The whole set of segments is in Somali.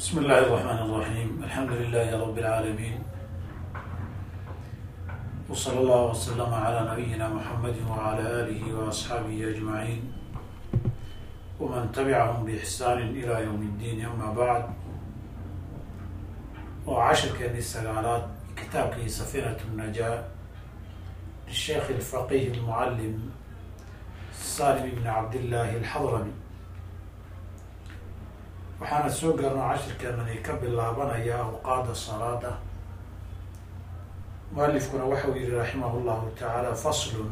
بسم الله الرحمن الرحيم الحمد لله رب العالمين وصلى الله وسلم على نبينا محمد وعلى آله وأصحابه أجمعين ومن تبعهم بإحسان إلى يوم الدين أما بعد وعشر كان السقالات كتاب سفينة النجاة للشيخ الفقيه المعلم سالم بن عبد الله الحضرمي waxaana soo gaarno cashirkeenani ka bilaabanaya awqaada salaada. Mualifkuna waxau yihi raximah llahu tacaala faslun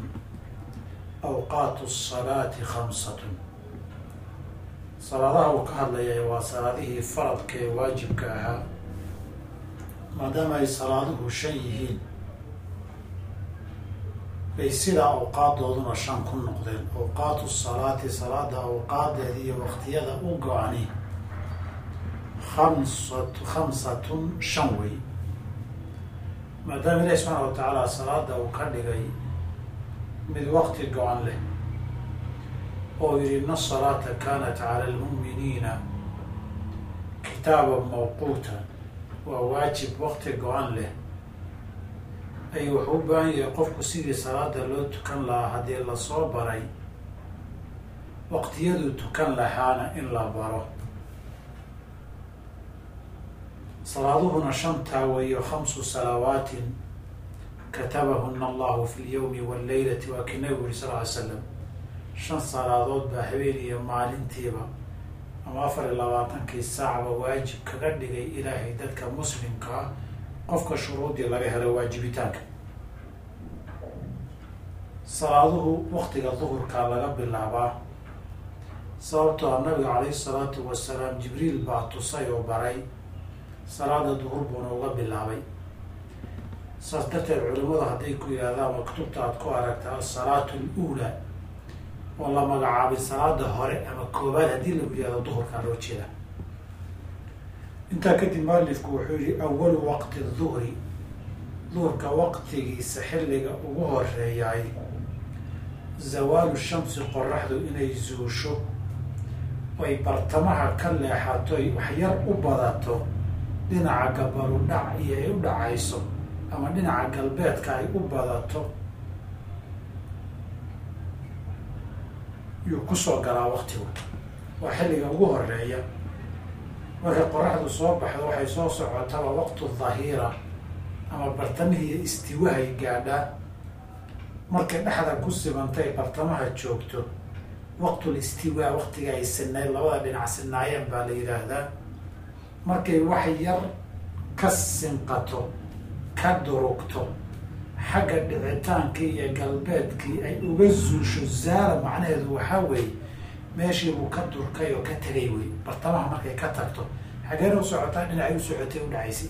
awqaatu salaati khamsatun. Salaadaha uu ka hadlaya waa salaadihii faradka ee waajibka ahaa maadaama ay salaaduhu shan yihiin. Bay sidaa awqaadooduna shan ku noqdeen. Awqaatu salaati salaada awqaadeeda iyo waqtiyada u go-ani kamsat khamsatun shan wey maadaama ilahi subxaana wa tacaala salaada uu ka dhigay mid waqti go-an leh oo yihi ina asalaata kanat cala almu'miniina kitaaban mawquuta waa waajib waqti go-an leh ay wuxuu u baahan yahay qofku sidii salaada loo tukan lahaa haddii la soo baray waqtiyaduu tukan lahaana in la baro salaaduhuna shantaa weeyo khamsu salawaatin katabahuna allahu fi lyawmi walleylati waa kii nabigu yuri sal ly slam shan salaadood baa habeen iyo maalintiiba ama afar iyo labaatankii saacba waajib kaga dhigay ilaahay dadka muslimka ah qofka shuruudii laga helo waajibitaanka salaaduhu waqtiga duhurkaa laga bilaabaa sababtoo a nabiga calayhi salaatu wasalaam jibriil baa tusay oo baray salaada duhur buuna uga bilaabay. Saas darteed culimadu hadday ku yidhahdaan maktubta aad ku aragta asalaatu aluulaa oo la magacaabay salaada hore ama koobaad haddii lagu yihahdo duhurkaa loo jeeda. Intaa kadib mualifku wuxuu yihi awalu waqti duhri. Duhurka waqtigiisa xilliga ugu horeeyaay zawaalu shamsi qoraxdu inay zuusho oy bartamaha ka leexato ay waxyar u badato dhinaca gabalu dhac iyo ay u dhacayso ama dhinaca galbeedka ay u badato yuu ku soo galaa waqtigu waa xilliga ugu horreeya markay qoraxdu soo baxdo waxay soo socotaba waqtu dhahiira ama bartamihii istiwahay gaadhaa markay dhexda ku simantay bartamaha joogto waqtul istiwaa waqtiga ay sinayd labada dhinac sinaayeen baa la yidhaahdaa markay wax yar ka sinqato ka durugto xagga dhicitaankii iyo galbeedkii ay uga zuusho zaala macnaheedu waxaa weeye meeshiibuu ka durkay oo ka tegay wey bartamaha markay ka tagto xageena u socotaa dhinacay u socotay u dhacaysay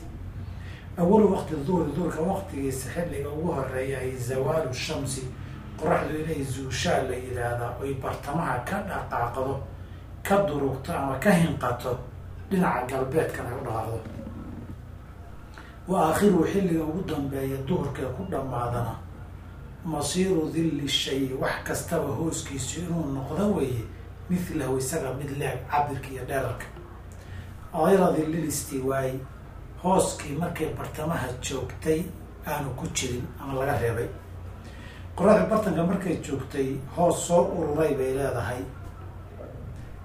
awalu waqti duhri duhurka waqtigiisa xilliga ugu horreeya ay zawaalu shamsi qoraxdu inay zuushaa la yidhaahdaa oy bartamaha ka dhaqaaqdo ka durugto ama ka hinqato dhinaca galbeedkan ay u dhaqaaqdo wa aakhiruhu xilliga ugu dambeeya duhurkee ku dhammaadana masiiru dilli shay wax kastaba hooskiisu inuu noqdo weeye mithlahu isaga mid leeg cabirka iyo dheerarka. Ayra dillil istiwaayi hooskii markay bartamaha joogtay aanu ku jirin ama laga reebay. Qoraxda bartanka markay joogtay hoos soo ururay bay leedahay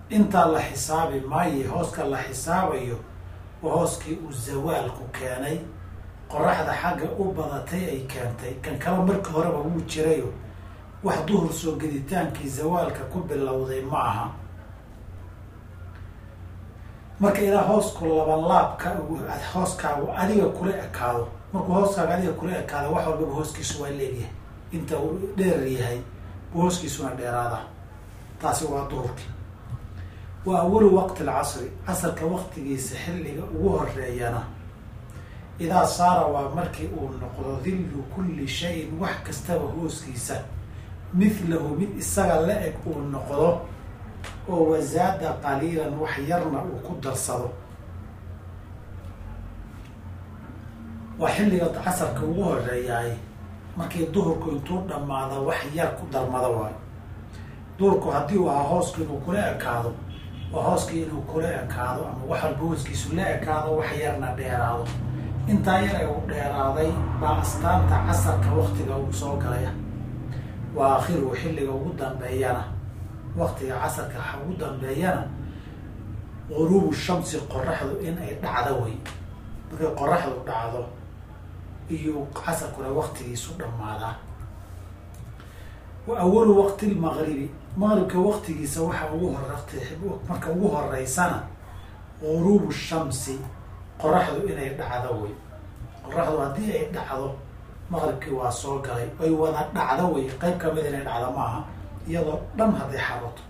intaa la xisaabi maayo hooska la xisaabayo waa hooskii uu zawaalku keenay qoraxda xagga u badatay ay keentay. Kan kale markii horeba wuu jirayo wax duhur soo geditaankii zawaalka ku bilowday ma aha. Marka ilaa hoosku labanlaabka hooskaagu adiga kula ekaado markuu hooskaaga adiga kula ekaado wax walbaba hooskiisu waa leegyahay. Inta uu dheer yahay bu hooskiisuna dheeraada taasi waa duhurkii wa awalu waqti alcasri casarka waqtigiisa xilliga ugu horeeyana idaa saara waa markii uu noqdo dillu kulli shayin wax kastaba hooskiisa. Mithlahu mid isaga la eg uu noqdo oo wasaada qaliilan wax yarna uu ku darsado. Waa xilliga casarka ugu horeeyaay markii duhurku intuu dhammaada wax yar ku darmada waayo. Duhurku haddii uu ahaa hoosku inuu kula ekaado waa hooskii inuu kula ekaado ama wax walba hooskiisu la ekaado wax yarna dheeraado. Intaa yar ee uu dheeraaday baa astaanta casarka waktiga uu soo galaya. Wa akhiru xilliga ugu dambeeyana. Waktiga casarka ugu dambeeyana guruubu shamsi qoraxdu in ay dhacdo wey. Markay qoraxdu dhacdo iyo casarkuna waktigiisu dhammaadaa wa awalu waqti lmaqribi maqribka waktigiisa waxaa ugu hor marka ugu horeysana guruubu shamsi qoraxdu inay dhacdo wey qoraxdu haddii ay dhacdo maqribkii waa soo galay. Ay wada dhacdo wey qeyb ka mid inay dhacdo maaha iyadoo dhan hadday xarato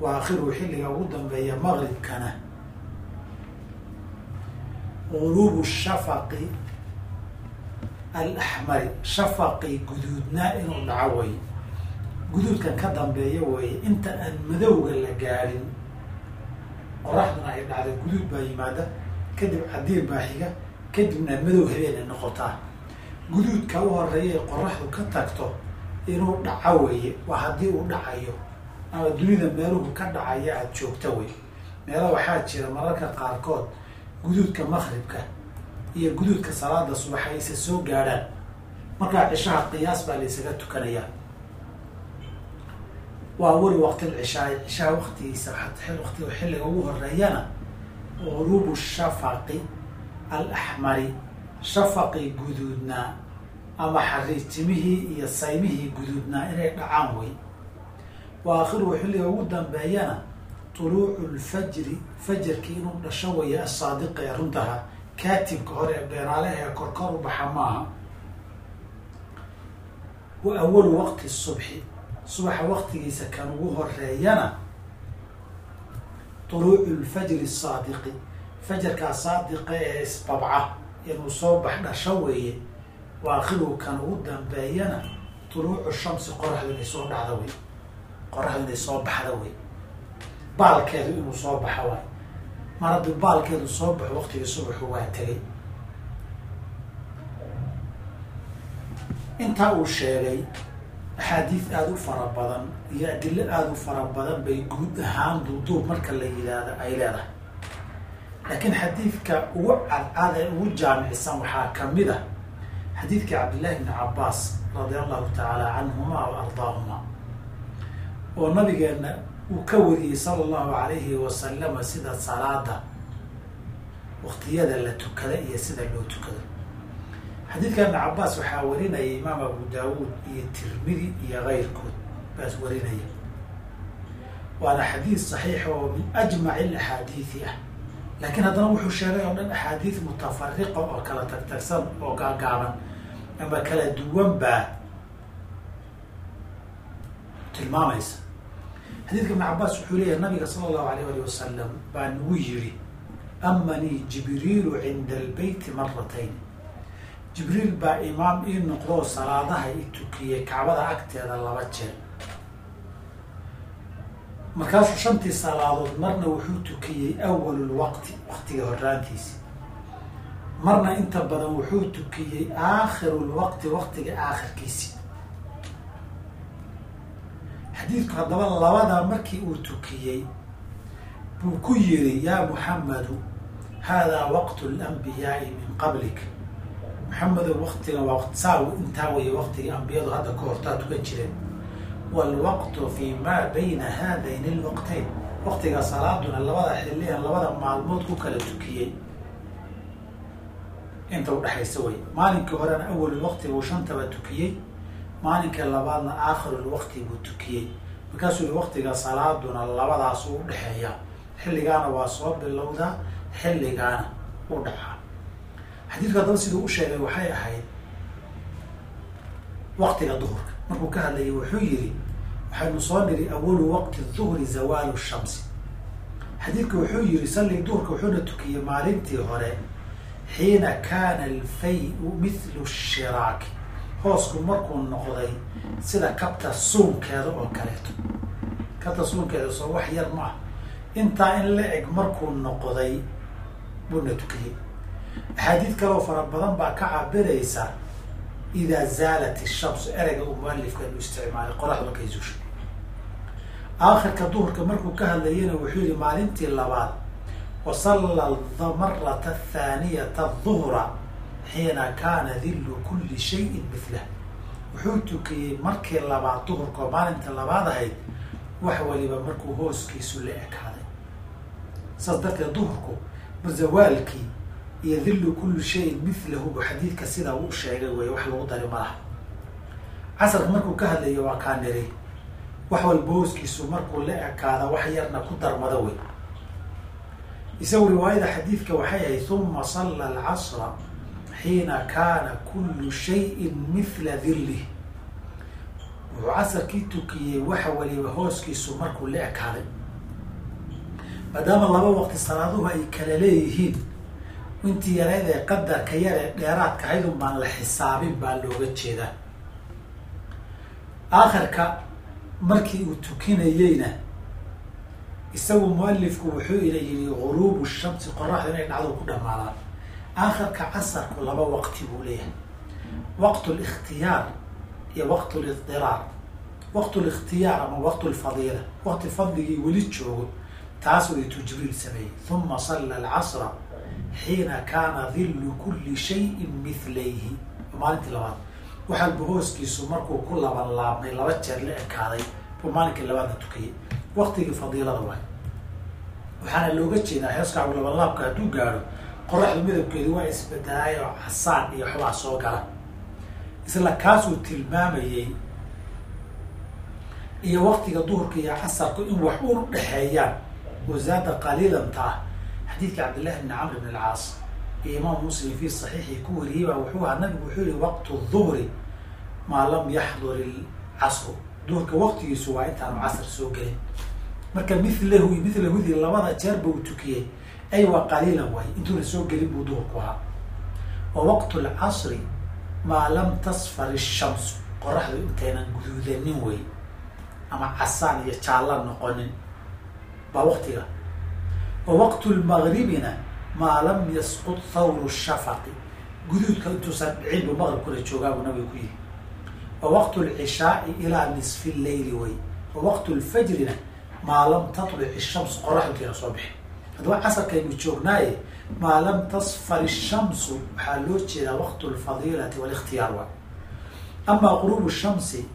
wa akhiru xilliga ugu dambeeya maqribkana guruubu shafaqi alaxmari shafaqii guduudnaa inuu dhaco wey guduudkan ka dambeeya weeye. Inta aan madowga la gaadhin qoraxduna ay dhacday guduud baa yimaada. Kadib cadiin baa xiga kadibna madow habeenay noqotaa. Guduudka u horreeya ee qoraxdu ka tagto inuu dhaco weeye. Waa haddii uu dhacayo ama dunida meeluhu ka dhacaya aada joogta wey meelo waxaa jira mararka qaarkood guduudka maqribka iyo guduudka salaada subax aysa soo gaadhaan. Markaa cishaha qiyaas baa laysaga tukanayaa waa weli waqtil cishaay cishaha waktigiisa wati xilliga ugu horeeyana guruubu shafaqi alaxmari shafaqii guduudnaa ama xariijimihii iyo saymihii guduudnaa inay dhacaan wey. Wa akhiruhu xilliga ugu dambeeyana tuluucu lfajri fajarkii inuu dhasho weeye asaadiqa runtaha kaatibka hore ee beeraaleha ee korkor u baxa maaha. Wa awalu waqti subxi subaxa waqtigiisa kan ugu horeeyana tuluucu lfajri saadiqi fajarkaa saadiqa ee isbabca inuu soo bax dhasho weeye wa akhiruhu kan ugu dambeeyana tuluucu shamsi qoraxdu inay soo dhacda wey qoraxdu inay soo baxda wey baalkeedu inuu soo baxo waay mar haddii baalkeedu soo baxo waqtigii subaxu waa tegay intaa uu sheegay axaadiis aada u fara badan iyo adilo aada u fara badan bay guud ahaan duuduub marka la yidhaahdo ay leedahay. Laakiin xadiidka ugu cadcad ee ugu jaamicsan waxaa ka mid ah xadiidkii cabdillahi bni cabaas radia allahu tacaala canhuma wa ardaahuma oo nabigeena uu ka wariyey sala allahu alayhi wasalama sida salaada waqtiyada la tukada iyo sida loo tukado xadiidka ibn cabaas waxaa warinaya imaam abu daawuud iyo tirmidi iyo keyrkood baas warinaya. Waana xadiis saxiix oo min ajmaci alaxaadiidi ah. Laakiin haddana wuxuu sheegay oo dhan axaadiis mutafariqa oo kala tagtagsan oo gaagaaban. Ama kala duwan baa tilmaamaysa. Xadiidka ibn cabaas wuxuu leeyahay nabiga sala allahu alayh ali wasalam baa nagu yiri amanii jibriilu cinda albeyti maratayn jibriil baa imaam ii noqdoo salaadaha i tukiyey kacbada agteeda laba jeer. Markaasuu shantii salaadood marna wuxuu tukiyey awalulwaqti waqtiga horaantiisi marna inta badan wuxuu tukiyey aakhirulwaqti waqtiga aakhirkiisi xadiidku haddaba labadaa markii uu tukiyey buu ku yiri yaa muxammadu haadaa waqtu lanbiyaai min qablik maxamedow waktiga waa saa intaa weye waqtigii ambiyadu hadda ka hortaa tukan jireen. Waalwaqtu fi maa bayna haadayn lwaqtayn waqtiga salaaduna labada xillian labada maalmood ku kala tukiyey. Inta udhexaysa wey maalinkii horena awalulwaqti buu shantaba tukiyey. Maalinka labaadna aakhirulwaqti buu tukiyey. Markaasuu yihi waqtiga salaaduna labadaas u udhexeeya xilligaana waa soo bilowdaa xilligaana u dhacaa xadiidku haddaba siduu u sheegay waxay ahayd waqtiga duhurka. Markuu ka hadlayay wuxuu yihi waxaynu soo niri awalu waqti duhri zawaalu shamsi. Xadiidku wuxuu yihi salli duhurka wuxuuna tukiyey maalintii hore xiina kaana alfay-u mithlu shiraaki. Hoosku markuu noqday sida kabta suunkeeda oo kaleeto. Kabta suunkeeda soo wax yar ma ah intaa in la eg markuu noqday buuna tukiyey axaadiid kaloo fara badan baa ka cabiraysa idaa zaalat ishamsu ereyga uu mualifka inu isticmaalay qoraxdu markay zuusho. Aakhirka duhurka markuu ka hadlayana wuxuu yihi maalintii labaad wasalla marata athaaniyata aduhra xiina kaana dillu kulli shayin mithlah wuxuu tukiyey markii labaad duhurka oo maalinta labaad ahayd wax waliba markuu hooskiisu la ekaaday. Saas darteed duhurku zawaalkii iyo dillu kulli shayin mithlahu bu xadiidka sidaa uu sheegay wey wax lagu dari malaha. Casarka markuu ka hadlayo waa kaa niri wax walba hooskiisu markuu la ekaada wax yarna ku darmada wey isagu riwaayada xadiidka waxay ahayd uma salla alcasra xiina kaana kullu shayin mithla dillih wuxuu casarkii tukiyey waxa waliba hooskiisu markuu la ekaaday. Maadaama laba waqti salaaduhu ay kala leeyihiin intii yareed ee qadarka yar ee dheeraadka ahaydun baan la xisaabin baa looga jeedaa. Aakhirka markii uu tukinayeyna isagu mualifku wuxuu ila yihi guruubu shamsi qoraxda inay dhacdo ku dhamaadaan aakhirka casarku laba waqti buu leeyahay. Waqt likhtiyaar iyo waqt lidiraar waqt likhtiyaar ama waqt lfadiila waqti fadligii weli joogo taas waytuu jibriil sameeyey uma salla alcasra xiina kaana dillu kulli shayin mithlayhi maalintii labaad waxalba hooskiisu markuu ku laban laabmay laba jeer la ekaaday buu maalinkii labaadna tukayay. Waqtigii fadiilada waay. Waxaana looga jeedaa heeskaagu labanlaabka hadduu gaadho qoraxdu midabkeedu waa isbedelaay oo casaan iyo waxbaa soo gala. Isla kaasuu tilmaamayey iyo waqtiga duhurka iyo casarku in wax u dhexeeyaan. Wasaada qaliilanta ah xadiidka cabdillahi bni camr bn alcaas iyo imaam muslim fii saxiixii ku wariyey baa wuxuu ahaa nabigu wuxuu yihi waqtu duhri maa lam yaxdur ilcasru duhurka waqtigiisu waa intaanu casr soo gelin. Marka milahu milahudi labada jeerba uu tukiyey. Ay waa qaliilan waay intuuna soo gelin buu duhurku ahaa. Wa waqtu lcasri maa lam tasfar ishamsu qoraxdu intaynan guduudanin wey ama casaan iyo jaalla noqonin. Baa waqtiga wa waqtu lmagribina maa lam yasqud thawru shafaqi guduudka intuusan dhicin buu maqribkuna joogaa buu nabiga ku yihi wa waqtu lcishaai ilaa nisfi leyli wey wa waqtu lfajrina maa lam tatlic ishams qoraxdu intayna soo bixin haddaba casarkaynu joognaaye maa lam tasfar ishamsu waxaa loo jeedaa waqtu lfadiilati walikhtiyaar waay amaa qurubu shamsi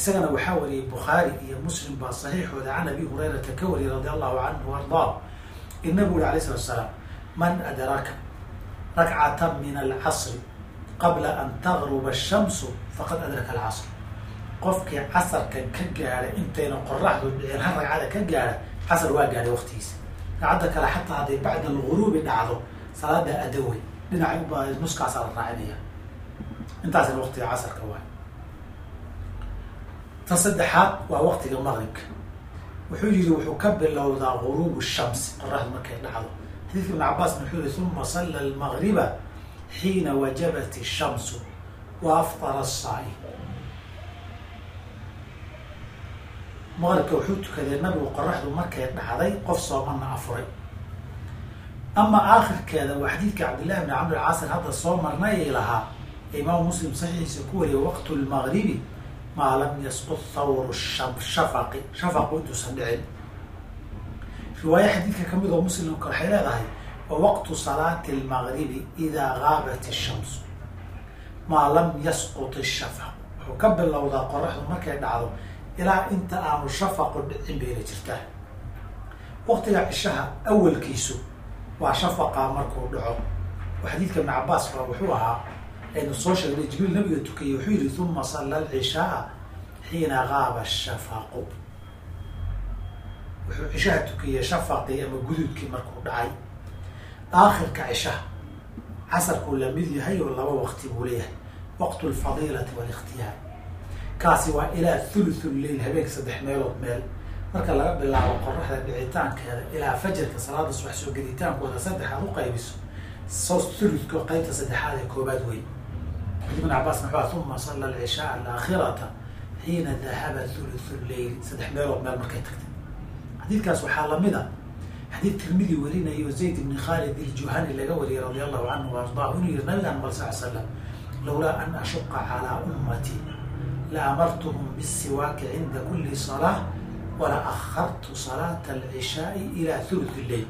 isagana waxaa wariyey bukhaari iyo muslim baa saxiixooda can abi hurayrata ka wariyay radi allahu canhu ardaa. In nabigu uri salatu salaam man adraka rakcatan min alcasri qabla an tagruba ashamsu faqad adraka alcasr. Qofkii casarkan ka gaadha intayna qoraxdu dhicin hal ragcada ka gaadha casar waa gaadhay waqtigiisa. Ragcadda kale xataa hadday bacda alguruubi dhacdo salaada adawey dhinaca nuskaasaa la raacinaya. Intaasina waqtiga casarka waay ta saddexaad waa waqtiga maqribka. Wuxuu yihi wuxuu ka bilowdaa guruubu shamsi qoraxdu markay dhacdo. Xadiidka ibn cabaasna wuxuu yihi uma salla almagriba xiina wajabat ishamsu wa aftara asaai maqribka wuxuu tukaday nabigu qoraxdu markay dhacday qof soomana afuray. Ama aakhirkeeda waa xadiidka cabdillahi bni camr alcaasir hadda soo marnay lahaa imaam muslim saxiixiisa ku wariyay waqtu lmagribi maa lam yasqud thawru shafaqi shafaqu intuusan dhicin. Riwaaye xadiidka ka mid oo muslimka waxay leedahay wa waqtu salaati lmagribi idaa gaabat ishamsu maa lam yasqut ishafaq wuxuu ka bilowdaa qoraxdu markay dhacdo ilaa inta aanu shafaqu dhicin bayna jirtaa. Waqtiga cishaha awalkiisu waa shafaqa markuu dhaco. Oo xadiidka ibn cabaas ba wuxuu ahaa aynu soo sheegnay jibriil nabiga tukayey wuxuu yihi uma salla alcishaaa xiina gaaba shafaqu wuxuu cishaha tukiyey shafaqii ama guduudkii markuu dhacay. Aakhirka cishaha casarkuu la mid yahay oo laba waqti buu leeyahay waqtu lfadiilati walikhtiyaar kaasi waa ilaa thuluth lleil habeenka saddex meelood meel. Marka laga bilaabo qoraxda dhicitaankeeda ilaa fajarka salaada subax soo gelitaankooda saddexaad u qaybiso so thuluthka qaybta saddexaad ee koobaad wey ibn cabaas maxua uma salla alcishaa alaakhirata xiina dahaba thuluthu lleil saddex meelood meel markay tagtay xadiidkaas waxaa la mid a xadiid tirmidi warinayo zayd ibni khalid iljuhani laga wariyay radi allahu canhu ardahu inuu yihi nabigan mal sal slam lawlaa an ashuqa calaa ummati la bisiwaaki cinda kuli salaa wala akhartu salaata alcishaai ilaa thuluth lleil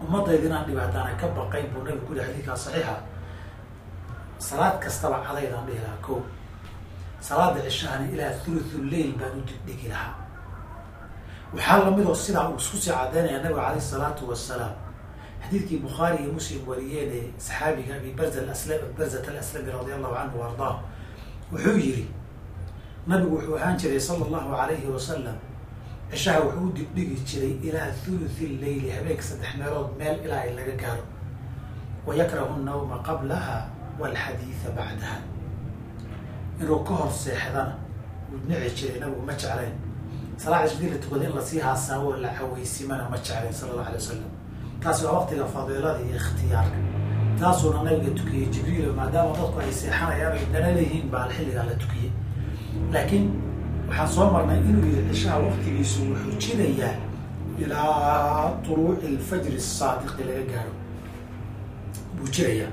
ummadayda inaan dhibaataana ka baqayn buu nabigu ku yihi xadiidkaa saxiixa salaad kastaba cadaydaan dhihi lahaa ko salaada cishahana ilaa thuluthu lleil baan u dibdhigi lahaa. Waxaa lamidoo sidaa uu isku sii cadaynaya nabiga caleyh isalaatu wasalaam xadiidkii bukhaari iyo muslim wariyeen ee saxaabiga abi barza asla barzat alaslami radi allahu canhu ardaah wuxuu yihi nabigu wuxuu ahaan jiray sala allahu alayhi wasalam cishaha wuxuu u dibdhigi jiray ilaa thuluthi leyli habeenka saddex meelood meel ilaa ay laga gaaro. Wa yakrahu nnawma qablaha walxadiida bacdaha inuu ka hor seexdana wuu nici jiray nabigu ma jeclayn salaa cishdii la in la sii haasaawo la caweysimana ma jeclayn sala allahu alay wasalam taasi waa waqtiga fadiilada iyo ikhtiyaarka taasuuna nabiga tukiyey jibriil maadaama dadku ay seexanayaan ay leeyihiin baa xilligaa la tukiyey laakiin waxaan soo marnay inuu yihi cishaha waqtigiisu wuxuu jirayaa ilaa tuluuci alfajri asaadiqi laga gaaro buu jirayaa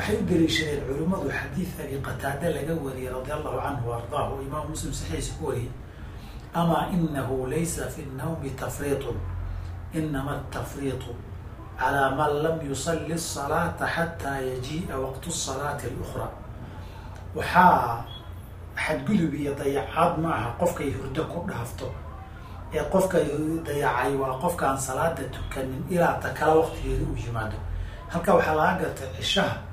waxay u daliishadeen culimmadu xadiid abi qataade laga wariyay radi allahu canhu ardaahu o imaam muslim saxiiisa ku wariyey ama inahu laysa fi nawmi tafriitu inama atafriitu calaa man lam yusalli asalaata xataa yajii'a waqtu salaati alukhra. Waxaa xadgudub iyo dayacaad ma aha qofkay hurdo ku dhaafto ee qofka dayacay waa qofkaan salaada tukanin ilaa ta kala waqtigeeda uu yimaado. Halkaa waxaa laga gartay cishaha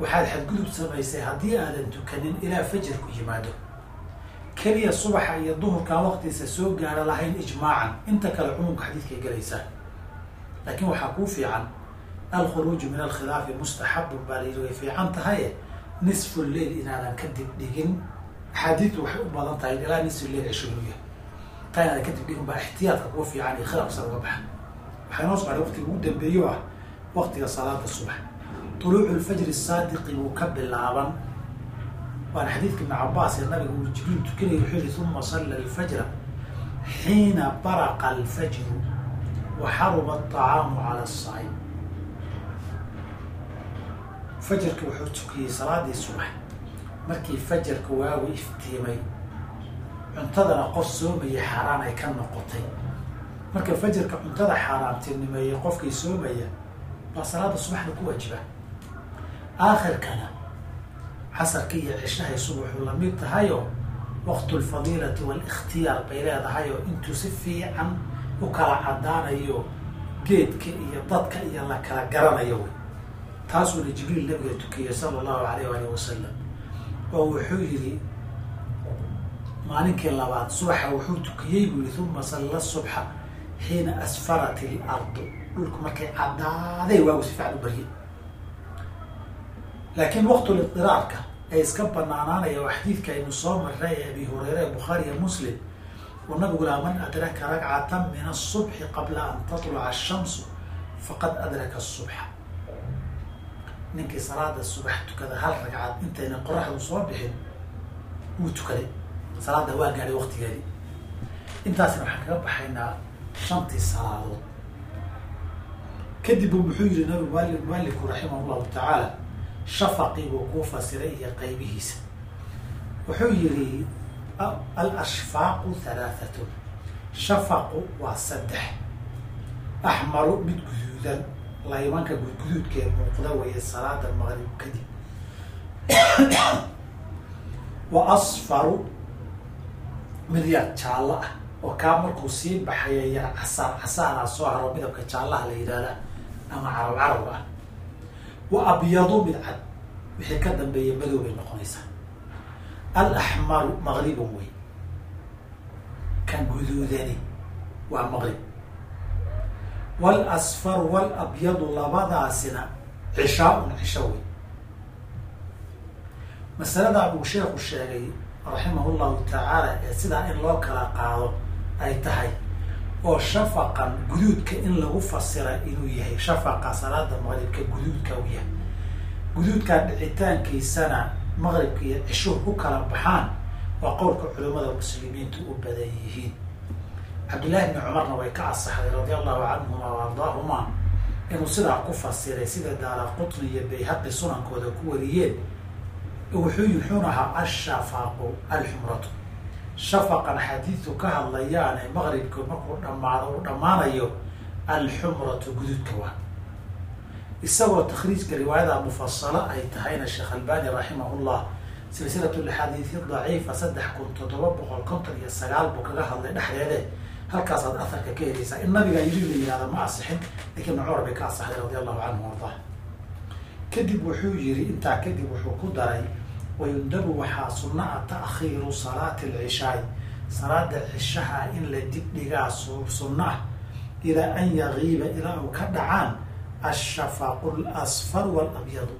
waxaad xadgudub samaysay haddii aadan tukanin ilaa fajarku yimaado. Keliya subaxa iyo duhurkaan waqtiisa soo gaara lahayn ijmaacan. Inta kale cumumka xadiidkay galaysaa laakiin waxaa kuu fiican alkhuruuju min alkhilaafi mustaxabun baa layidhi way fiican tahaye nisfu lleil inaadan kadib dhigin. Axaadiidtu waxay u badan tahay ilaa nisfu lleil cishruuya taa inaadan kadib dhigin baa ixtiyaadka kuu fiican iyo khilaafsan uga baxa waxay noo socday waqtiga ugu dambeeyo ah waqtiga salaada subax tuluucu lfajri saadiqi wuu ka bilaaban waana xadiidka ibn cabaas ee nabiga uu jibriil tukanaya wuxuu yihi uma salla alfajra xiina baraqa alfajru wa xaruma aطacaamu cala asaa'im fajarki wuxuu tukiyey salaadii subax markii fajarka waagu iftiimay cuntadana qof soomaya xaaraan ay ka noqotay marka fajarka cuntada xaaraamtinimeeyey qofkii soomaya baa salaada subaxda ku waajiba aakhirkana casarka iyo cishahay subaxu la mid tahayo waqtu lfadiilati waalikhtiyaar bay leedahay oo intuu si fiican u kala caddaanayo geedka iyo dadka iyo la kala garanayo wy taasuuna jibriil nabiga tukiyey sala allahu alayh alih wasalam oo wuxuu yihi maalinkii labaad subaxa wuxuu tukiyey buu yihi uma salla subxa xiina asfarat ilardu dhulku markay caddaaday waagu si fiican u baryay laakiin waqtulidiraarka ee iska banaanaanaya waa xadiidka aynu soo marray ee abi hureyre ee bukhaari iyo muslim. Uu nabigu laha man adraka ragcatan min asubxi qabla an tatluca ashamsu faqad adraka asubxa ninkii salaada subax tukada hal ragcad intayna qoraxdu soo bixin wuu tukaday. Salaada waa gaadhay waqtigeedii intaasna waxaan kaga baxaynaa shantii salaadood. Kadib u muxuu yihi mali mualiku raximah llahu tacaala shafaqii buu kuu fasiray iyo qaybihiisa. Wuxuu yihi alashfaaqu halaahatun shafaqu waa saddex. Axmaru mid guduudan laymanka gudguduudkee muuqda weeye salaada maqrib kadib. Wa asfaru mid yar jaallo ah oo kaa markuu sii baxaya yar casaar casaaraa soo haro midabka jaallaha la yidhahda ama carab carab ah wa abyadu mid cad wixii ka dambeeya madow bay noqonaysaa. Alaxmaru maqribun wey kan guduudani waa maqrib walasfaru walabyadu labadaasina cishaa-un cisho wey masaladaa buu sheekhu sheegay raximah llahu tacaala ee sidaa in loo kala qaado ay tahay oo shafaqan guduudka in lagu fasira inuu yahay shafaqa salaada maqribka guduudka u yahay. Guduudkaa dhicitaankiisana maqribka iyo cishuhu ku kala baxaan waa qowlka culimada muslimiintu u badan yihiin. Cabdillahi bni cumarna way ka asaxday radia allahu canhuma wa inuu sidaa ku fasiray sida daara qutni iyo bayhaqi sunankooda ku wariyeen. Wuxuu wuxuuna ahaa ashafaaqu alxumratu shafaqan xadiidku ka hadlayaane maqribka markuu dhamaado uu dhammaanayo alxumratu guduudka waa isagoo takhriijka riwaayada mufasalo ay tahayna sheekh albani raximahullah silsilat laxaadiisi daciifa saddex kun toddoba boqol konton iyo sagaal buu kaga hadlay dhexdeede halkaasaad aharka ka heleysaa in nabigaa yiri la yihahda ma asixin lakiin cumar bay ka asaxday radi allahu canhu ardah kadib wuxuu yiri intaa kadib wuxuu ku daray wayundabu waxaa sunna a ta'khiiru salaati alcishaai salaada cishaha in la dibdhigaa sunno ah ilaa an yagiiba ilaa uu ka dhacaan ashafaqu lasfar walabyadu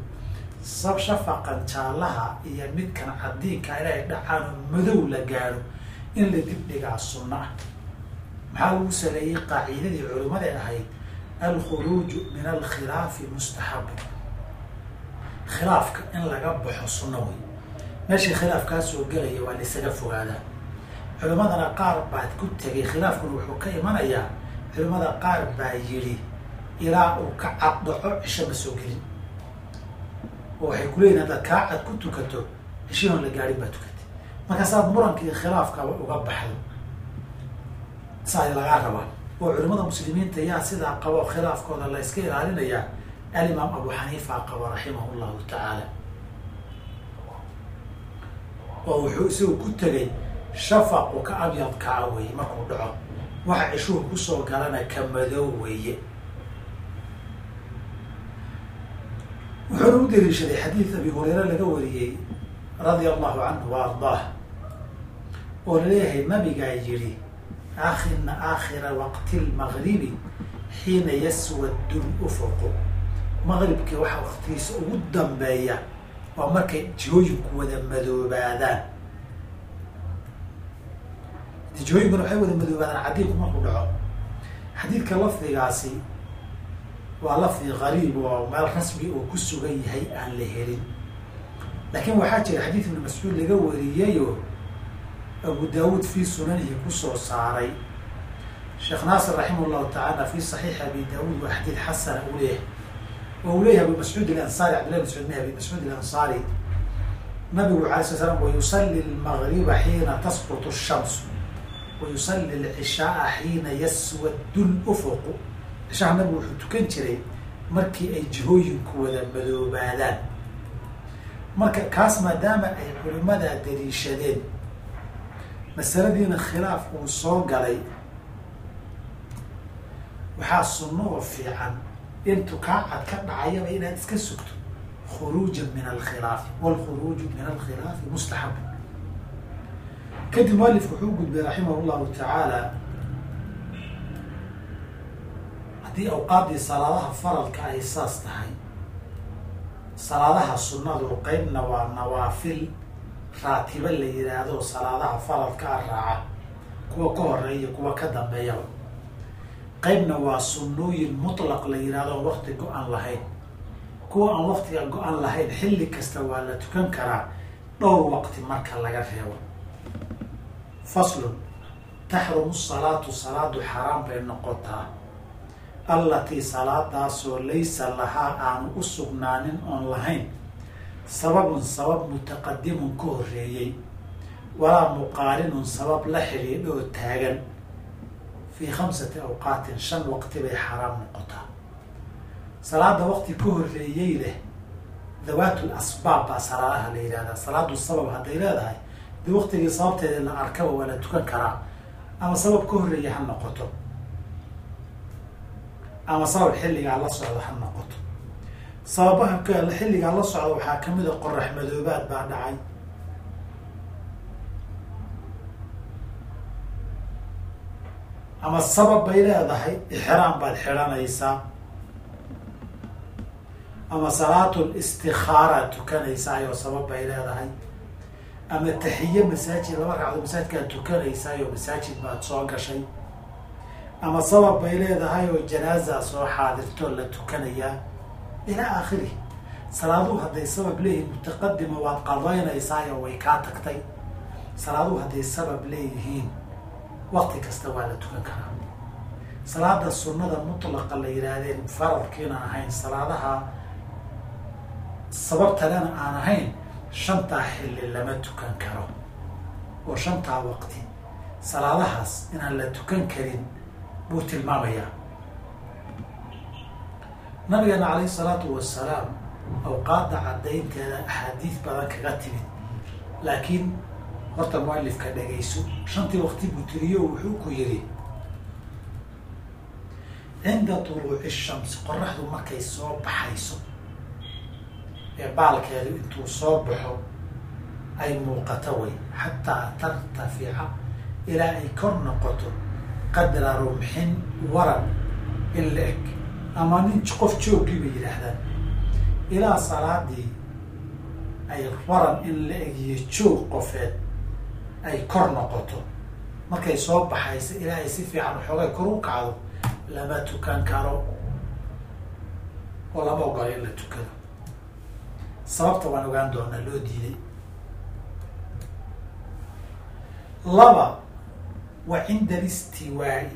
shafaqan jaallaha iyo midkan cadiinka ilaahay dhacaan oo madow la gaadho in la dibdhigaa sunno ah maxaa lagu saleeyey qaacidadii culimmaday ahayd alkhuruuju min alkhilaafi mustaxabu khilaafka in laga baxo sunno wey meeshii khilaaf kaa soo gelaya waa laisaga fogaadaa culimmadana qaar baad ku tegay khilaafkuna wuxuu ka imanayaa culimmada qaar baa yidhi ilaa uu ka caddhaco cisho ma soo gelin. Oo waxay kuleeyihin haddaad kaa cad ku tukato cishihoon la gaadhin baa tukatay. Markaasaad muranka iyo khilaafkaba uga baxdo saa lagaa rabaa. Oo culimmada muslimiinta yaa sidaa qabo khilaafkooda la yska ilaalinayaa. Alimaam abu xaniifa qabo raximah llahu tacaala oo wuxuu isagu ku tegay shafaqu ka abyadkaa weeye markuu dhaco. Waxa cishuhu ku soo galana ka madow weeye. Wuxuuna u daliishaday xadiid abi hureyre laga wariyey radia allahu canhu wa oo la leeyahay nabigaa yidhi akhirna aakhira waqti lmagribi xiina yaswadu lufuqu maqribkii waxaa waqtigiisa ugu dambeeya waa markay jihooyinku wada madoobaadaan. Jihooyinkuna waxay wada madoobaadaan cadiinku markuu dhaco xadiidka lafdigaasi waa lafdi gariib oo meel rasmi oo ku sugan yahay aan la helin. Laakiin waxaa jira xadiid ibnu mascuud laga wariyeyo abu daawuud fii sunanihi ku soo saaray. Sheekh naasir raximah llahu tacaala fi saxiixi abi daawuud waa xadiid xasana uu leeyahay oo uu leeyahay abu mascuud ilansari cabdillahi mascuud meh abi mascuud ilansari nabigu alay sla slam wayusali lmagriba xiina tasqutu shamsu wayusali lcishaaa xiina yaswadu lufuqu cishaha nabigu wuxuu tukan jiray markii ay jihooyinku wada madoobaadaan. Marka kaas maadaama ay culimadaa daliishadeen masaladiina khilaaf uu soo galay waxaa sunno fiican intu kaa cad ka dhacayaba inaad iska sugto khuruuja min alkhilaafi walkhuruuju min alkhilaafi mustaxab kadib mualifku wuxuu gudbay raximah llahu tacaala haddii awqaaddii salaadaha faralka ay saas tahay salaadaha sunnadu qeybna waa nawaafil raatibo la yidhaahdo salaadaha faralka a raaca kuwa ka horreeya kuwa ka dambeeyaba qeybna waa sunnooyin mutlaq la yidhahdo on wakti go-an lahayn kuwa aan waktiga go-an lahayn xilli kasta waa la tukan karaa dhowr waqti marka laga reebo. Faslun taxrumu salaatu salaadu xaraam bay noqotaa. Allatii salaadaasoo laysa lahaa aanu u sugnaanin oon lahayn. Sababun sabab mutaqadimun ka horreeyey. Walaa muqaarinun sabab la xidhiidho oo taagan fii khamsati awqaatin shan waqti bay xaraam noqotaa salaada waqti ka horreeyey leh dawaatul asbaab baa salaadaha la yidhahdaa salaadu sabab hadday leedahay dee waqtigii sababteeda la arkaba waa la tukan karaa ama sabab ka horreeya ha noqoto ama sabab xilligaa la socda ha noqoto sababaha xilligaa la socda waxaa ka mid a qorax madoobaad baa dhacay ama sabab bay leedahay ixraam baad xidhanaysaa ama salaatul istikaaraad tukanaysaayoo sabab bay leedahay. Ama taxiye masaajid laba ragcdo masaajidkaad tukanaysaayoo masaajid baad soo gashay. Ama sabab bay leedahay oo janaaza soo xaadirtoo la tukanayaa. Ilaa aakhiri salaaduhu hadday sabab leeyihiin mutaqadima waad qadaynaysaayoo way kaa tagtay. Salaaduhu hadday sabab leeyihiin waqti kasta waa la tukan karaa. Salaada sunnada mutlaqa la yidhaahdeen faralkiina ahayn salaadaha sababtalena aan ahayn shantaa xilli lama tukan karo. Oo shantaa waqti. Salaadahaas inaan la tukan karin buu tilmaamayaa. Nabigeena calayhi salaatu wasalaam awqaadda caddaynteeda axaadiis badan kaga timid. Laakiin horta mualifka dhegayso shantii waqti buu tiriyo wuxuu ku yidhi cinda tuluuci shamsi qoraxdu markay soo baxayso ee baalkeedu intuu soo baxo ay muuqato way. Xataa tartafica ilaa ay kor noqoto qadra rumxin waran in la eg ama nin qof joogii bay yidhaahdaan. Ilaa salaadii ay waran in la egiyo joog qofeed ay kor noqoto. Markay soo baxayso ilaa ay si fiican xoogay kor u kacdo lama tukan karo. Oo lama ogola in la tukado. Sababta waan ogaan doonaa loo diiday. Laba wa cinda alistiwaa'i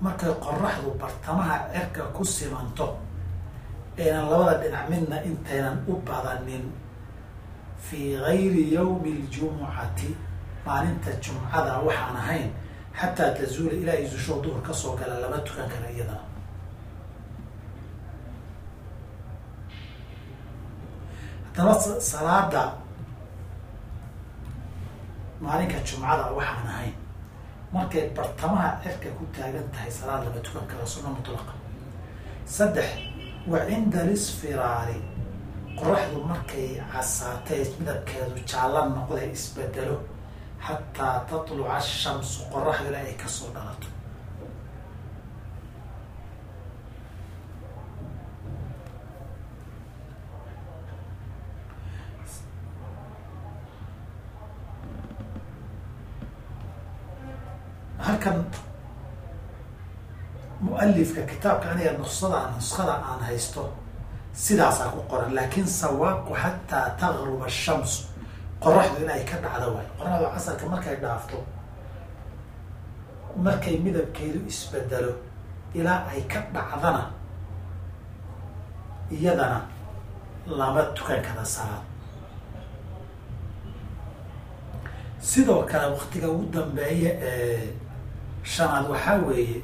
markay qoraxdu bartamaha cerka ku simanto aynan labada dhinac midna intaynan u badanin fii gayri yawmi ljumucati maalinta jumcada waxaan ahayn xataa tazuula ilaa ay zusho duhur ka soo gala lama tukan kara iyadana. Haddaba salaada maalinka jumcada waxaan ahayn. Markay bartamaha cerka ku taagan tahay salaad lama tukan karo sunna mutlaqa saddex wa cinda lisfiraari qoraxdu markay casaatay midabkeedu jaalla noqday isbedelo xataa tatluca ashamsu qoraxdu ilaa ay ka soo dhalato. Halkan mualifka kitaabka aniga nuksada nuskada aan haysto sidaasaa ku qoran laakin sawaabku xataa tagruba ashamsu qoraxdu in ay ka dhacdo waay. Qoraxdu casarka markay dhaafto markay midabkeedu isbedelo ilaa ay ka dhacdana iyadana lama tukan kara salaad. Sidoo kale waktiga ugu dambeeya ee shanaad waxaa weeye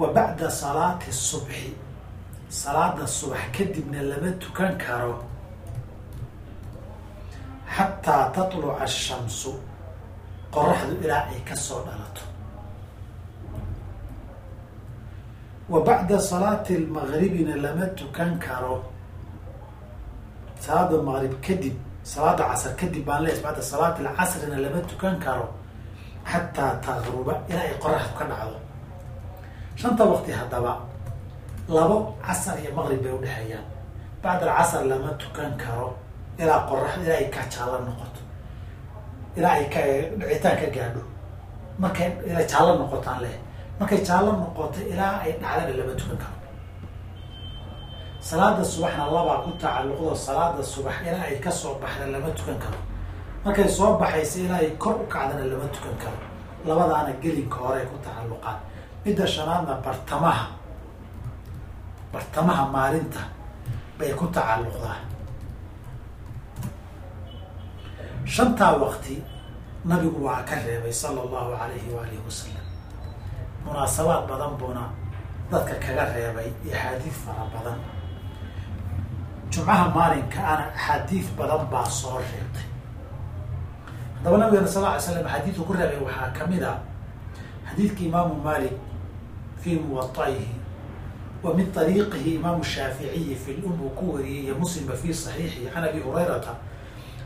wa bacda salaati subxi salaada subax kadibna lama tukan karo. Xataa tatluca ashamsu qoraxdu ilaa ay ka soo dhalato. Wa bacda salaati lmaqribina lama tukan karo. Salaada maqrib kadib salaada casr kadib baan lees bacda salaati alcasrina lama tukan karo. Xataa taqruba ilaa ay qoraxdu ka dhacdo. Shanta waqti haddaba labo casar iyo maqrib bay udhexeeyaan bacd alcasr lama tukan karo ilaa qoraxdu ilaa ay ka jaallo noqoto. Ilaa ay ka dhicitaan ka gaadho. Markay ila jaallo noqotaan leh. Markay jaallo noqoto ilaa ay dhacdana lama tukan karo. Salaada subaxna labaa ku tacalluqdo salaada subax ilaa ay ka soo baxda lama tukan karo. Markay soo baxaysa ilaa ay kor u kacdana lama tukan karo. Labadaana gelinka hore ay ku tacalluqaan. Midda shanaadna bartamaha bartamaha maalinta bay ku tacalluqdaa shantaa waqti nabigu waa ka reebay sala allahu alayhi waalihi wasalam munaasabaad badan buuna dadka kaga reebay axaadiid fara badan. Jumcaha maalinka ana axaadiid badan baa soo reebtay. Haddaba nabigeena sal ly slam xadiidku ku reebay waxaa ka mid a xadiidka imaamu malik fi muwaطa'ihi wa min طariiqihi imaamu shaaficiyi fi lum uu ku wariyey iyo muslimba fi صaxiixihi can abi hurayrata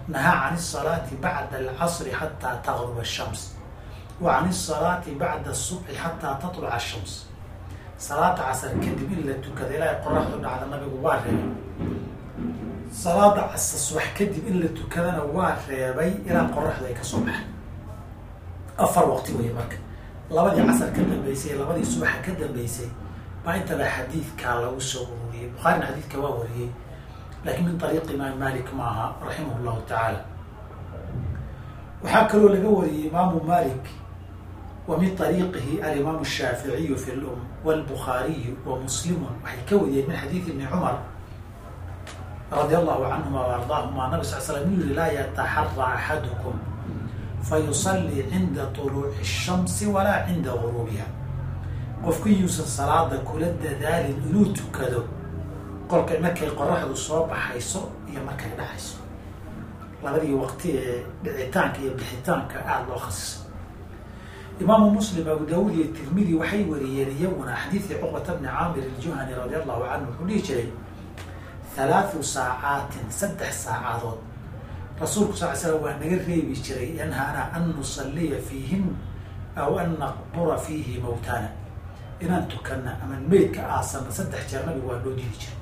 nahaa can الsalaati bacda alcasri xataa tagruba الshams wa can الsalaati bacda الsubxi xataa taطluca الshams salaada casar kadib in la tukada ilaa qoraxdu dhacda nabigu waa reebay salaada casa subax kadib in la tukadana waa reebay ilaa qoraxdu ay kasoo baxay intaba xadiidkaa lagu soo ururiyey bukhaarina xadiidka waa wariyey laakiin min ariiqi imaam malik maaha raximah llahu tacaala. Waxaa kaloo laga wariyey imaamu malik wa min ariiqihi alimaamu shaaficiyu fi lum wlbukhaariyu wa muslimun. Waxay ka wariyeen min xadiidi ibni cumar radia allahu canhuma wa ardaahuma nabi sal slam inuu yihi laa yataxara axadukum fayusallii cinda tuluuci shamsi walaa cinda guruubiha qofku yuusan salaada kula dadaalin inuu tukado qolka markay qoraxdu soo baxayso iyo markay dhacayso. Labadii waqti ee dhicitaanka iyo bixitaanka aada loo khasiso imaamu muslim abu daawud iyo tirmidi waxay wariyeen iyaguna xadiidkii cuqbata bni caamir iljuhani radi allahu canhu wuxuu dhihi jiray halaathu saacaatin saddex saacadood. Rasuulku sal slam waa naga reebi jiray yanhaana an nusalliya fiihin aw an naqbura fiihi mawtana inaan tukana ama meydka aasana saddex jeer nabigu waa loo diidi jiray.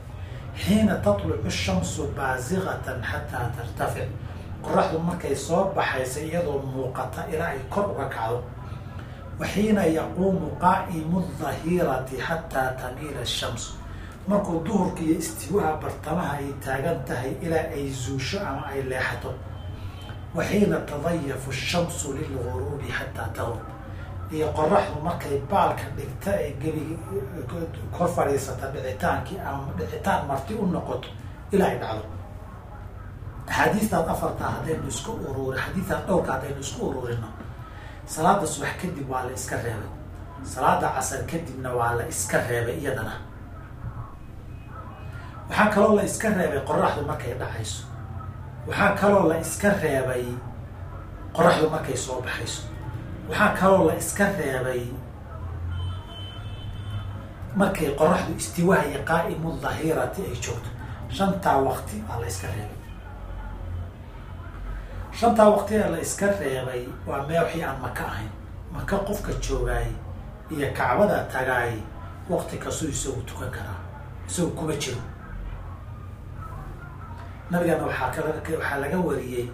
Xiina tatlucu shamsu baasiqatan xataa tartafic. Qoraxdu markay soo baxaysa iyadoo muuqata ilaa ay kor uga kacdo. Wa xiina yaquumu qaa'imu dahirati xataa tamiila shams markuu duhurka iyo istiwaha bartamaha ay taagan tahay ilaa ay zuusho ama ay leexato. Wa xiina tadayafu shamsu lilguruubi xataa tagrub iyo qoraxdu markay baalka dhigta ee gebi kor fadhiisata dhicitaankii ama dhicitaan marti u noqoto ilaa ay dhacdo axaadiistaad afartaa haddaynu isku ururi xadiistaad dhowrka haddaynu isku ururino salaada subax kadib waa la iska reebay. Salaada casar kadibna waa la iska reebay iyadana. Waxaa kaloo la iska reebay qoraxdu markay dhacayso. Waxaa kaloo la iska reebay qoraxdu markay soo baxayso waxaa kaloo la iska reebay markay qoraxdu istiwaha iyo qaa'imu dahirati ay joogto. Shantaa waqti aa la iska reebay. Shantaa waqti ee la iska reebay waa mee wixii aan maka ahayn. Maka qofka joogaay iyo kacbada tagaay waqti kastuu isagu tukan karaa isagu kuma jiro. Nabigana waxaa ka waxaa laga wariyey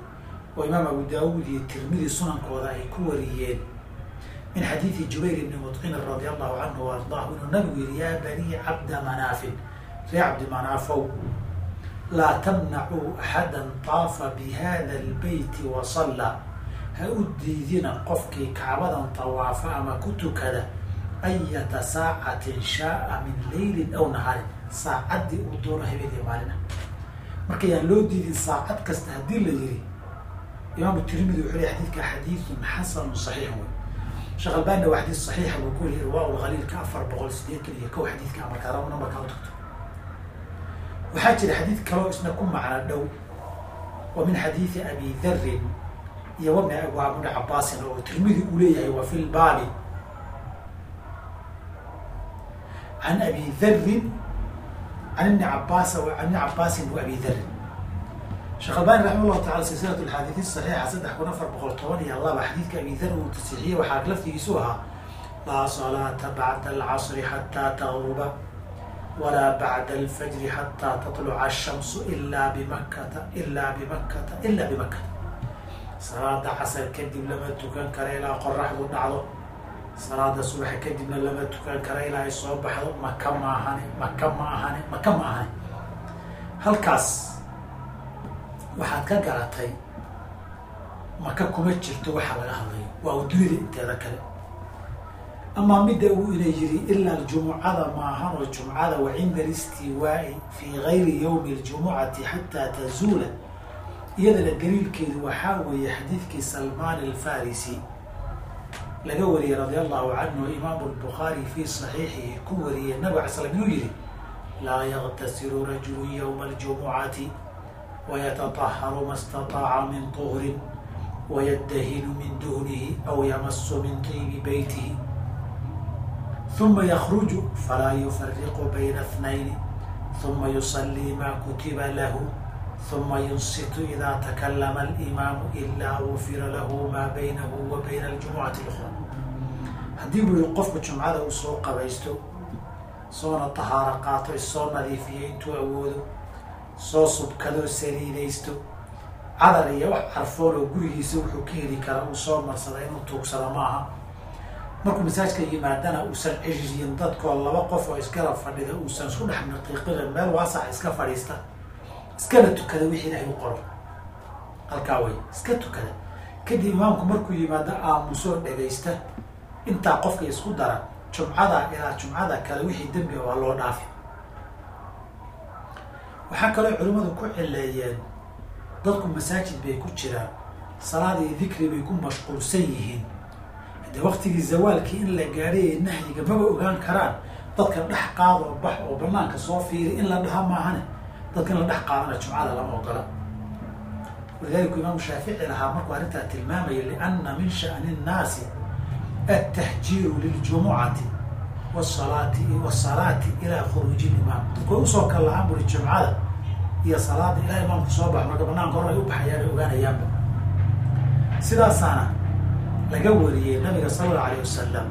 oo imaam abu daawuud iyo tirmidi sunankooda ay ku wariyeen. Min xadiidi jubayr ibni mutqinin radi allahu canhu wa inuu nabigu yihi yaa banii cabda manaafin. Ree cabdi manaafow laa tamnacuu axada taafa bi hada albeyti wasallaa ha u diidina qofkii kacbadan tawaafa ama ku tukada ayata saacatin shaaa min leylin aw nahaarin. Saacaddii uu doono habeen iyo maalina marka yaan loo diidin saacad kasta haddii la yiri imaamu tirmidi wuxuu ley xadiidka xadiidun xasanu saxiix wey sheekh albaanina waa xadiis saxiixa buu ku yihi irwaa lkhaliilka afar boqol sideetan iyo kow xadiidka markaa nambarkaa u tagto waxaa jira xadiid kaloo isna ku macno dhow wa min xadiidi abi darin iyo wabni waa ibni cabaasin oo tirmidi uu leeyahay wa fi lbaabi can abi darin can ibni cabaas can ibni cabaasin wa abi darin sheekh albani raxima llahu tacala silsilat alxaadiis saxiixa saddex kun afar boqol toban iyo laba xadiidka abi dar uu tasixiyey waxaa laftigiisu ahaa laa salaata bacda alcasri xataa tagruba walaa bacda alfajri xataa tatluca ashamsu ilaa bimakkata ilaa bimakkata ilaa bimakkata salaada casar kadib lama tukan kara ilaa qoraxdu dhacdo. Salaada subax kadibna lama tukan kara ilaa ay soo baxdo. Maka ma ahane maka ma ahane maka ma ahane halkaas waxaad ka garatay maka kuma jirto waxa laga hadlayo waa dunida inteeda kale. Amaa midda uu ina yiri ilaa jumucada maahan oo jumcada wa cinda alistiwaai fi gayri yowmi aljumucati xataa tazuula. Iyadana daliilkeedu waxaa weeye xadiidkii salmaan alfarisi. Laga wariyey radia allahu canhu imaamu lbukhaari fi saxiixihi ku wariyey nabig ala slam inuu yihi laa yaqtasilu rajulu yowma aljumucati wayatطaharu ma اstaطaaca min طuhrin wayadahinu min duhnihi aw yamasu min طiibi beytihi ثuma ykruju falaa yufariqu bayna اثnayn ثuma yuصlii ma kutiba lahu ثuma yunsitu ida takalama اlimaamu ilaa gufira lahu ma baynahu wa bayna اljumucati اlأkhra haddii buu yihi qofku jumcada uu soo qabaysto soona tahaaro qaato soo nadiifiyo intuu awoodo soo subkadoo saliidaysto cadar iyo wax carfoon oo gurigiisa wuxuu ka heli karaa uu soo marsada inuu tuugsado maaha. Markuu masaajka yimaadana uusan ceshiyin dadkoo laba qof oo isgarab fadhida uusan isku dhex naqiiqina meel waasac iska fadhiista. Iskana tukada wixii ilaahay u qoro. Halkaa way iska tukada. Kadib imaamku markuu yimaado aamusoo dhegaysta. Intaa qofka isku dara jumcada ilaa jumcada kale wixii dembiga waa loo dhaafi waxaa kaloo culimmadu ku cileeyeen dadku masaajid bay ku jiraan salaad dikri bay ku mashquulsan yihiin. Haddee waktigii zawaalkii in la gaadhay ee nahyiga maba ogaan karaan dadka dhex qaadoo bax oo banaanka soo fiiri in la dhaha maahane dadka in la dhex qaadana jumcada lama ogola. Walidaliku imaamu shaafici lahaa markuu arrintaa tilmaamaya lianna min sha'ni nnaasi altahjiiru liljumucati wasalaati wasalaati ilaa khuruuji limaam dadku u soo kal lahaan buri jumcada iyo salaada ilaa imaamku soo baxo marka banaanka hor ay u baxayaan ay ogaanayaanba sidaasaana laga wariyey nabiga sala allau alayh wasalam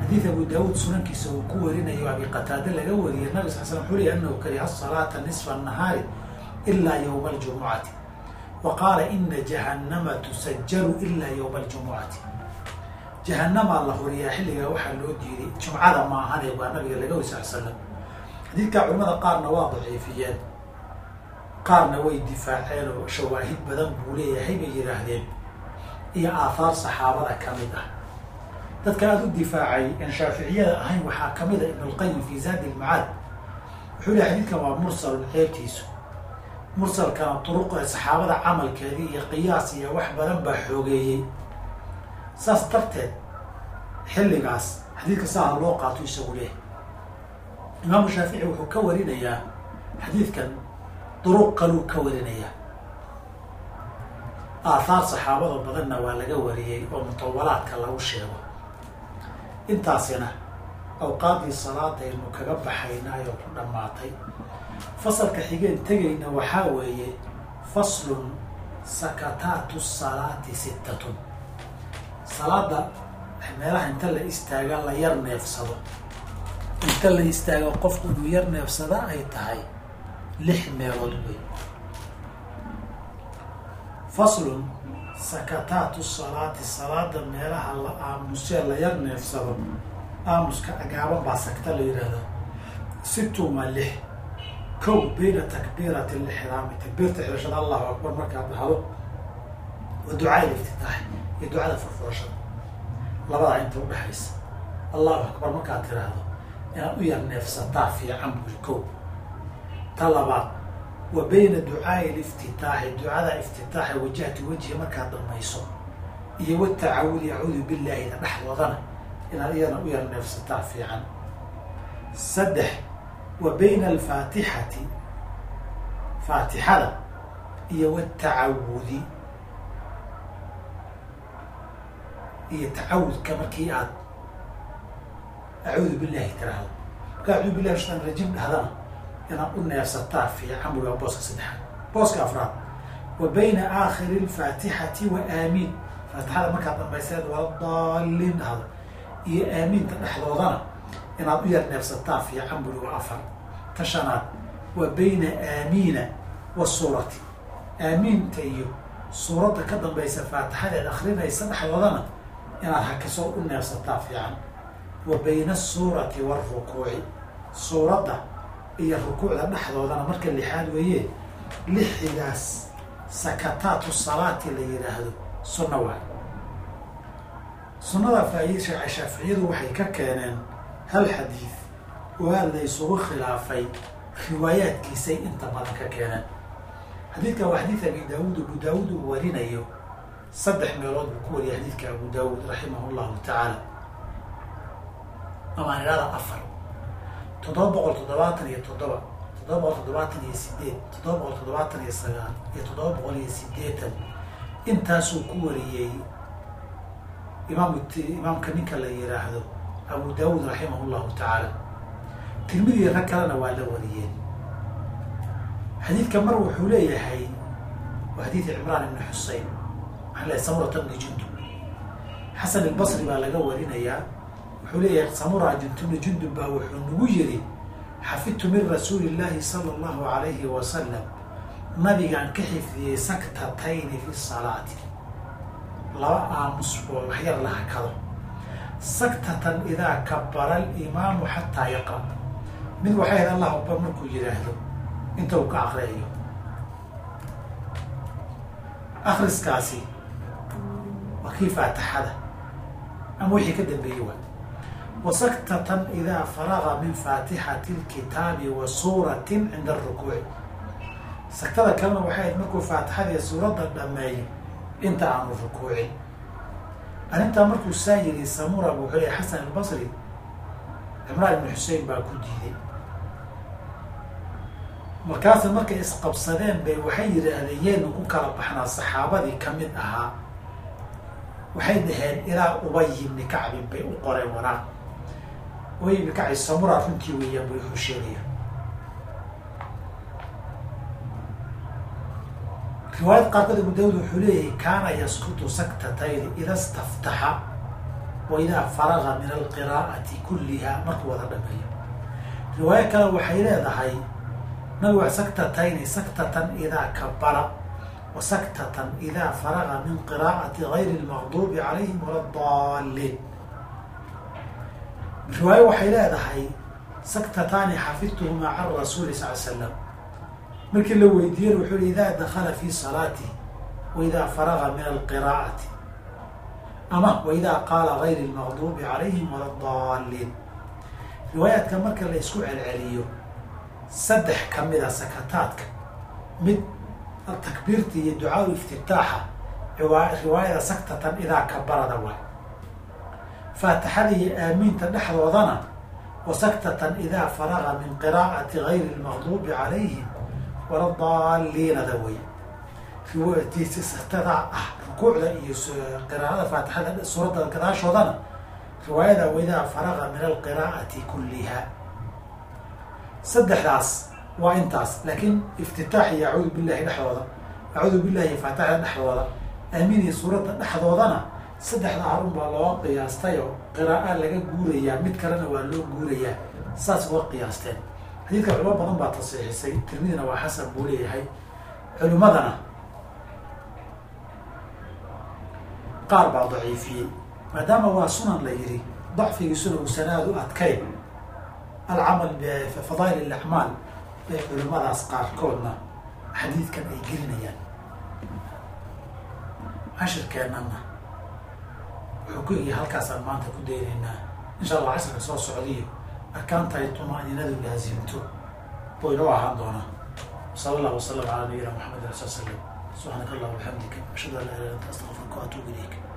xadiid abu daawuud sunankiisa uu ku warinayo abi qataade laga wariyey nabig sal slam leey anahu kariha salaata nisfa annahaari ilaa yowma aljumucati wa qaala ina jahannama tusajaru ilaa yowma aljumucati jahanamaa la horiyaa xilligaa waxaa loo diiday. Jumcada maahane baa nabiga laga slam xadiidkaa culamada qaarna waa daciifiyeen. Qaarna way difaaceen oo shawaahid badan buu leeyahay bay yidhaahdeen. Iyo aathaar saxaabada ka mid ah. Dadka aada u difaacay aan shaaficiyada ahayn waxaa ka mid a ibn lqayim fi zaadi ilmacaad wuxuu lehay xadiidkan waa mursal ceebtiisu. Mursalkana duruq saxaabada camalkeedii iyo qiyaas iyo wax badan baa xoogeeyey saas darteed xilligaas xadiidka saaha loo qaato isagu leh imaamu shaafici wuxuu ka warinayaa xadiidkan duruq kaluu ka warinayaa. Aathaar saxaabada badanna waa laga wariyey oo mutawalaadka lagu sheego. Intaasina awqaaddii salaadaynu kaga baxaynaayoo ku dhammaatay. Fasalka xigeen tegayna waxaa weeye faslun sakataatu salaati sittatun salaada meelaha inta la istaaga la yar neefsado. Inta la istaago qofku inuu yar neefsada ay tahay lix meelood wey faslun sakataatu salaati salaada meelaha la aamusee la yar neefsado. Aamuska agaaban baa sagta la yidhaahdaa situma lix kow bayna takbiirati lixraami. Takbiirta xirashada allahu akbar markaad dhahdo wa ducaa liftitaax iyo ducada furfurashada. Labadaa inta udhexaysa allahu akbar markaad tiraahdo inaad u yar neefsataa fiican buri kow. Ta labaad wa bayna ducaai liftitaaxi ducada iftitaaxa wajahti wejhi markaad dhamayso iyo watacawudi acuudu billaahida dhexdoodana inaad iyana u yar neefsataa fiican. Saddex wa bayna alfaatixati faatixada iyo watacawudi iyo tacawudka markii aad acuudu billahi tiraahdo. Markaa acuudu billahi shaitan rajim dhahdana inaad u neefsataa fiican waa booska saddexaad. Booska afraad wa bayna aakhiri lfaatixati wa aamiin. Faatixada markaad dhamayseed waladaalin dhahdo iyo aamiinta dhexdoodana inaad u yar neefsataa fiican waa afar. Ta shanaad wa bayna aamiina wasuurati aamiinta iyo suuradda ka dambaysa faatixadeed akrinaysa dhexdoodana inaad hakiso u neefsataa fiican. Wa bayna asuurati waarukuuci suuradda iyo rukuucda dhexdoodana marka lixaad weeye lixidaas sakataatu salaati la yidhaahdo sunna waay sunnada faa shaaficiyadu waxay ka keeneen hal xadiid oo aad la isugu khilaafay riwaayaadkiisay inta badan ka keeneen. Xadiidka waa xadiid abi daawuud abu daawuud uu warinayo saddex meelood buu ku wariyay xadiidka abu daawuud raximah llahu tacaala amaan idhahda afar. Toddoba boqol toddobaatan iyo toddoba. Toddoba boqol toddobaatan iyo sideed toddoba boqol toddobaatan iyo sagaal. Iyo toddoba boqol iyo sideetan intaasuu ku wariyey imaam imaamka ninka la yihaahdo abu daawuud raximah llahu tacaala tirmidi rag kalena waa la wariyeen xadiidka mar wuxuu leeyahay waa xadiidi cimraan ibni xusein maxaa leeyahay samurata bni jundub. Xasan albasri baa laga warinayaa wuxuu leeyahay samura jintubni jundub baa wuxuu nagu yiri xafidtu min rasuuli llahi sala allahu alayhi wasalam nabigaan ka xifdiyey saktatayni fi salaati. Laba aamus oo waxyar la hakado. Saktatan idaa kabara alimaamu xataa yaqra mid waxay hayd allahu akbar markuu yidhaahdo inta uu ka akriyayo akriskaasi waa kii faatixada. Ama wixii ka dambeeyey waay wasaktatan idaa faraga min faatixati lkitaabi wa suuratin cinda arukuuci saktada kalena waxay ahayd markuu faatixadii suuradda dhameeyo inta aanu rukuucin arrintaa markuu saa yiri samura wuxuu leey xasan albasri cimraan ibnu xusein baa ku diiday. Markaasa markay isqabsadeen bay waxay yidhaahdeen yeenu ku kala baxnaa saxaabadii ka mid ahaa waxay dhaheen ilaa ubay ibni kacbin bay u qoreen waraaq ubay ibni kacbi samura runtii weeyaan bay wuxuu sheegaya riwaayad qaarkood abu daawud wuxuu leeyahay kaana yaskutu saktatayni ida staftaxa wa idaa faraga min alqiraa'ati kulliha markuu wada dhameeyo. Riwaayo kale waxay leedahay nabigu saktatayni saktatan idaa kabara saktatan idaa faraga min qiraa'ati gayri lmaqduubi calayhim wala daaliin riwaayo waxay leedahay saktataani xafidtuhumaa can rasuuli sal l slam markii la weydiiyena wuxuu hi idaa dakala fi salaati wa idaa faraga min alqiraa'ati ama wa idaa qaala gayri lmaqduubi calayhim wala daaliin riwaayaadka marka la isku celceliyo saddex kamida sakataadka mid takbiirta iyo ducaa iftitaaxa riwaayada saktatan idaa kabarada waay faatixada iyo aamiinta dhexdoodana wa saktatan idaa faraga min qiraa'ati gayri lmaqduubi calayhim wala daaliinada wey riwaayatiisatadaa ah rukuucda iyo qiraa'ada faatixada suuradda gadaashoodana riwaayada waidaa faraga min alqiraa'ati kulliha saddexdaas waa intaas. Laakiin iftitaax iyo acuudu billahi dhexdooda acuudu billahi iyo faatixada dhexdooda aamin iyo suuradda dhexdoodana saddexda arun baa loo qiyaastay oo qiraaa laga guurayaa. Mid kalena waa loo guurayaa. Saas uga qiyaasteen. Xadiidka culimo badan baa tasiixisay. Tirmidina waa xasan buu leeyahay. Culimadana qaar baa daciifiyey maadaama waa sunan la yidhi dacfigiisuna uusan aada u adkayn. Alcamal bifadaa'il alacmaal bay culimadaas qaarkoodna xadiidkan ay gelinayaan. Cashirkeennana wuxuu ku egyahay halkaasaan maanta ku daynaynaa. Insha allah casharka soo socdiyo. Arkaantahay tuma'ninadu laasimto buu inoo ahaan doonaa. Sala allah wasalam calaa nabiyina maxamed rasul slam subxaanaka allah bixamdika ashhadu an laa illa anta astaqfiruka wa atuubu